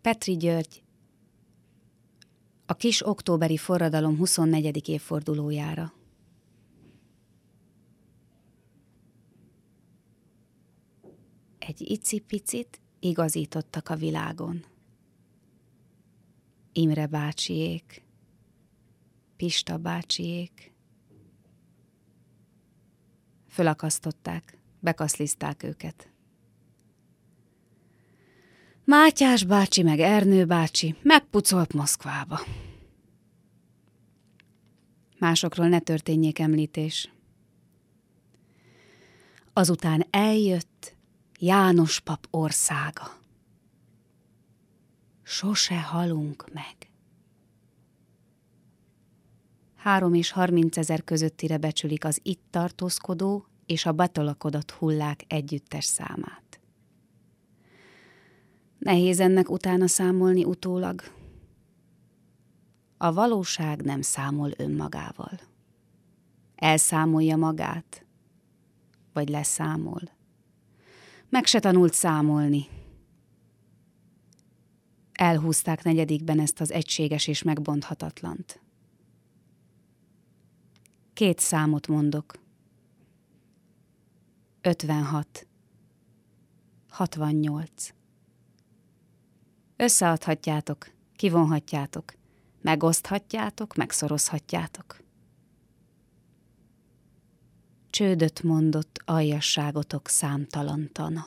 Petri György a kis októberi forradalom 24. évfordulójára. Egy icipicit igazítottak a világon. Imre bácsiék, Pista bácsiék. Fölakasztották, bekaszlizták őket. Mátyás bácsi meg Ernő bácsi megpucolt Moszkvába. Másokról ne történjék említés. Azután eljött János pap országa. Sose halunk meg. Három és harminc ezer közöttire becsülik az itt tartózkodó és a betolakodott hullák együttes számát. Nehéz ennek utána számolni utólag. A valóság nem számol önmagával. Elszámolja magát, vagy leszámol. Meg se tanult számolni. Elhúzták negyedikben ezt az egységes és megbonthatatlant. Két számot mondok. 56. 68. Összeadhatjátok, kivonhatjátok, megoszthatjátok, megszorozhatjátok. Csődöt mondott aljasságotok számtalan tana.